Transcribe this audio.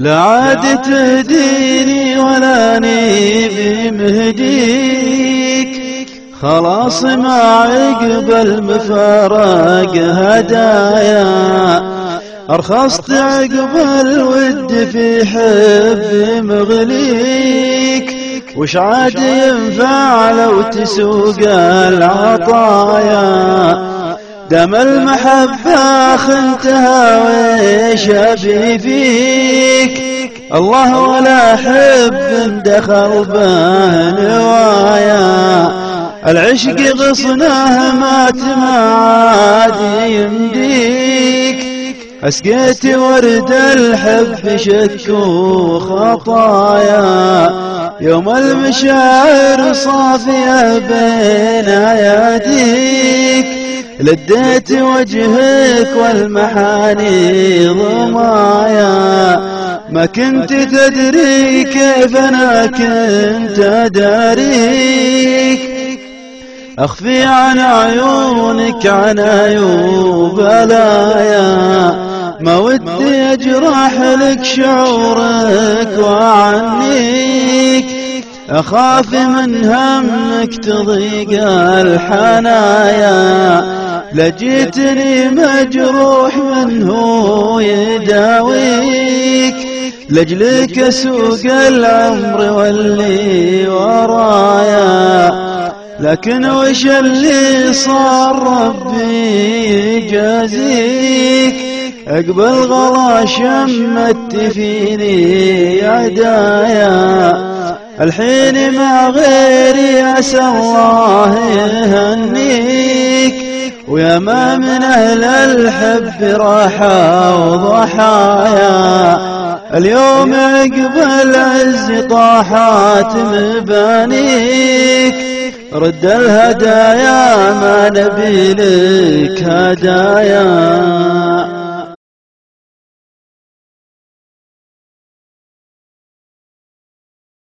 لا عاد تهديني ولا نيبي مهديك خلاص ما عقب مفارق هدايا. أرخصت عقب الود في حب مغليك. وش عاد ينفع لو تسوق العطايا؟ دم المحبة خنتها ويش أبي فيك الله ولا حب دخل به نوايا العشق غصناه مات ما عاد يمديك. أسقيت ورد الحب شك وخطايا. يوم المشاعر صافية بين أياديك لديت وجهك والمحاني ضمايا ما كنت تدري كيف أنا كنت أداريك. أخفي عن عيونك عن عيوب بلايا ما ودي أجرح لك شعورك وعنيك. أخاف من همك تضيق الحنايا. لجيتني مجروح منه يداويك لجلك أسوق العمر واللي ورايا. لكن وش اللي صار ربي يجازيك؟ أقبل غلا شمت فيني عدايا. الحين مع غيري عسى الله يهنيك. ويا ما من أهل الحب راحة وضحايا. اليوم عقب العز طاحات مبانيك. رد الهدايا ما نبي لك هدايا.